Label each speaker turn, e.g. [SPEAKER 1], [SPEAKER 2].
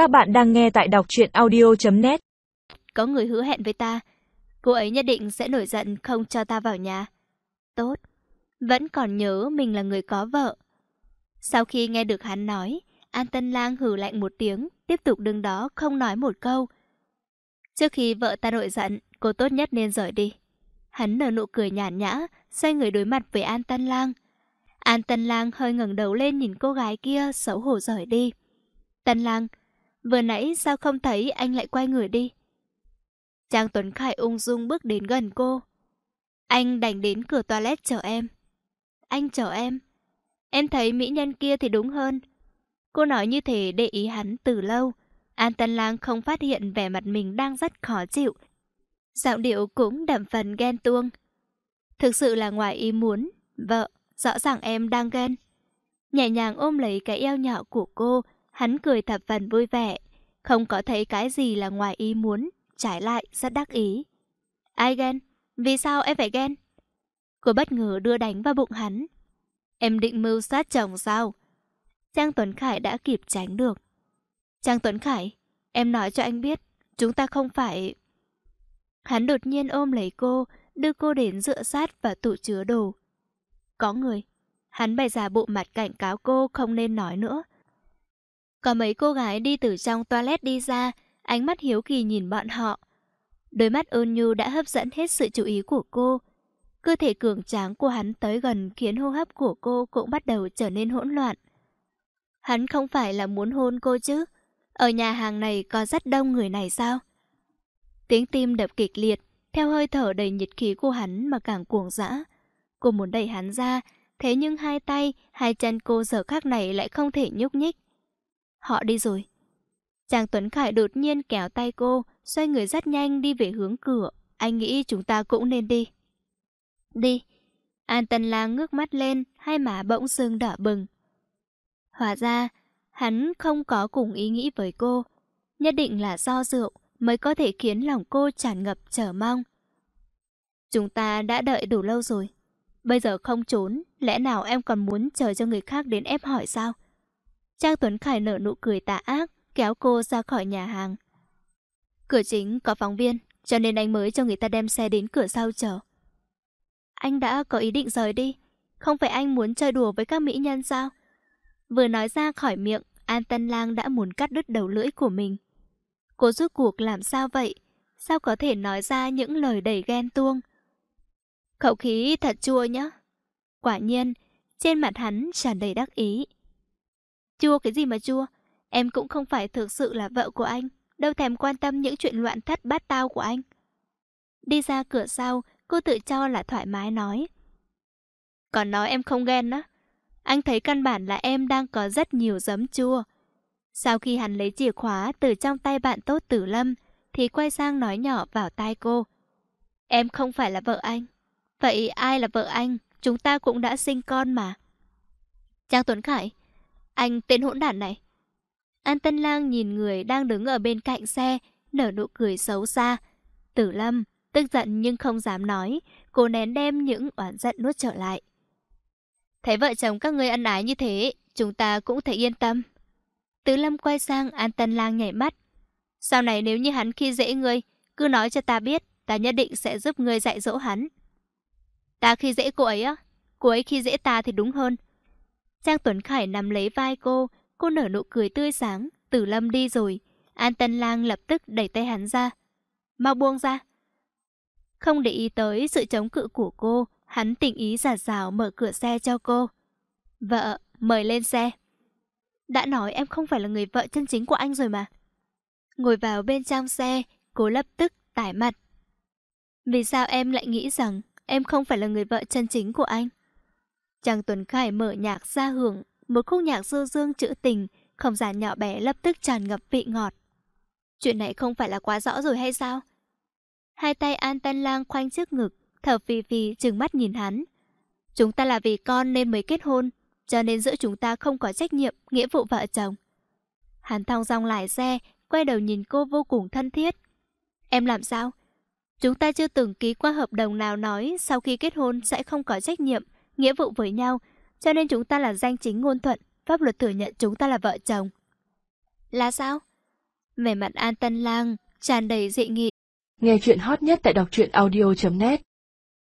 [SPEAKER 1] Các bạn đang nghe tại đọc truyện audio.net
[SPEAKER 2] Có người hứa hẹn với ta, cô ấy nhất định sẽ nổi giận không cho ta vào nhà. Tốt, vẫn còn nhớ mình là người có vợ. Sau khi nghe được hắn nói, An Tân Lang hử lạnh một tiếng, tiếp tục đứng đó không nói một câu. Trước khi vợ ta nổi giận, cô tốt nhất nên rời đi. Hắn nở nụ cười nhàn nhã, xoay người đối mặt với An Tân Lang. An Tân Lang hơi ngẩng đầu lên nhìn cô gái kia, xấu hổ rời đi. Tân Lang, vừa nãy sao không thấy anh lại quay người đi? Trang Tuấn Khải ung dung bước đến gần cô. Anh đành đến cửa toilet chờ em. Anh chờ em. Em thấy mỹ nhân kia thì đúng hơn. Cô nói như thế để ý hắn từ lâu. An Tân Lang không phát hiện vẻ mặt mình đang rất khó chịu. Giọng điệu cũng đậm phần ghen tuông. Thực sự là ngoài ý muốn. Vợ, rõ ràng em đang ghen. Nhẹ nhàng ôm lấy cái eo nhỏ của cô, hắn cười thập phần vui vẻ. Không có thấy cái gì là ngoài ý muốn, trái lại rất đắc ý. Ai ghen? Vì sao em phải ghen? Cô bất ngờ đưa đánh vào bụng hắn. Em định mưu sát chồng sao? Trang Tuấn Khải đã kịp tránh được. Trang Tuấn Khải, em nói cho anh biết, chúng ta không phải... Hắn đột nhiên ôm lấy cô, đưa cô đến dựa sát và tủ chứa đồ. Có người. Hắn bày ra bộ mặt cảnh cáo cô không nên nói nữa. Có mấy cô gái đi từ trong toilet đi ra, ánh mắt hiếu kỳ nhìn bọn họ. Đôi mắt ôn nhu đã hấp dẫn hết sự chú ý của cô. Cơ thể cường tráng của hắn tới gần khiến hô hấp của cô cũng bắt đầu trở nên hỗn loạn. Hắn không phải là muốn hôn cô chứ? Ở nhà hàng này có rất đông người này sao? Tiếng tim đập kịch liệt, theo hơi thở đầy nhiệt khí của hắn mà càng cuồng dã. Cô muốn đẩy hắn ra, thế nhưng hai tay, hai chân cô giờ khác này lại không thể nhúc nhích. Họ đi rồi. Chàng Tuấn Khải đột nhiên kéo tay cô, xoay người rất nhanh đi về hướng cửa. Anh nghĩ chúng ta cũng nên đi. Đi. An Tân Lang ngước mắt lên, hai má bỗng sưng đỏ bừng. Hóa ra, hắn không có cùng ý nghĩ với cô. Nhất định là do rượu mới có thể khiến lòng cô tràn ngập chờ mong. Chúng ta đã đợi đủ lâu rồi. Bây giờ không trốn, lẽ nào em còn muốn chờ cho người khác đến ép hỏi sao? Trang Tuấn Khải nở nụ cười tà ác, kéo cô ra khỏi nhà hàng. Cửa chính có phóng viên, cho nên anh mới cho người ta đem xe đến cửa sau chờ. Anh đã có ý định rời đi, không phải anh muốn chơi đùa với các mỹ nhân sao? Vừa nói ra khỏi miệng, An Tân Lang đã muốn cắt đứt đầu lưỡi của mình. Cô rút cuộc làm sao vậy? Sao có thể nói ra những lời đầy ghen tuông? Khẩu khí thật chua nhá. Quả nhiên, trên mặt hắn tràn đầy đắc ý. Chua cái gì mà chua? Em cũng không phải thực sự là vợ của anh. Đâu thèm quan tâm những chuyện loạn thất bát tao của anh. Đi ra cửa sau, cô tự cho là thoải mái nói. Còn nói em không ghen á. Anh thấy căn bản là em đang có rất nhiều giấm chua. Sau khi hắn lấy chìa khóa từ trong tay bạn tốt Tử Lâm, thì quay sang nói nhỏ vào tai cô. Em không phải là vợ anh. Vậy ai là vợ anh? Chúng ta cũng đã sinh con mà. Trang Tuấn Khải, anh tên hỗn đản này. An Tân Lang nhìn người đang đứng ở bên cạnh xe, nở nụ cười xấu xa. Tử Lâm, tức giận nhưng không dám nói, cô nén đem những oán giận nuốt trở lại. Thấy vợ chồng các ngươi ân ái như thế, chúng ta cũng thấy yên tâm. Tử Lâm quay sang An Tân Lang nhảy mắt. Sau này nếu như hắn khi dễ ngươi, cứ nói cho ta biết, ta nhất định sẽ giúp ngươi dạy dỗ hắn. Ta khi dễ cô ấy á? Cô ấy khi dễ ta thì đúng hơn. Giang Tuấn Khải nắm lấy vai cô, cô nở nụ cười tươi sáng, Tử Lâm đi rồi. An Tân Lang lập tức đẩy tay hắn ra. Mau buông ra. Không để ý tới sự chống cự của cô, hắn tình ý giả rào mở cửa xe cho cô. Vợ, mời lên xe. Đã nói em không phải là người vợ chân chính của anh rồi mà. Ngồi vào bên trong xe, cô lập tức tải mặt. Vì sao em lại nghĩ rằng em không phải là người vợ chân chính của anh? Trang Tuấn Khải mở nhạc ra hưởng, một khúc nhạc du dương trữ tình, không gian nhỏ bé lập tức tràn ngập vị ngọt. Chuyện này không phải là quá rõ rồi hay sao? Hai tay An Tân Lang khoanh trước ngực, thở phì phì trừng mắt nhìn hắn. Chúng ta là vì con nên mới kết hôn, cho nên giữa chúng ta không có trách nhiệm, nghĩa vụ vợ chồng. Hắn thong dong lại xe, quay đầu nhìn cô vô cùng thân thiết. Em làm sao? Chúng ta chưa từng ký qua hợp đồng nào nói sau khi kết hôn sẽ không có trách nhiệm, nghĩa vụ với nhau, cho nên chúng ta là danh chính ngôn thuận, pháp luật thừa nhận chúng ta là vợ chồng. Là sao? Về mặt An Tân Lang, tràn đầy dị nghị.
[SPEAKER 1] Nghe chuyện hot nhất tại đọc truyện audio.net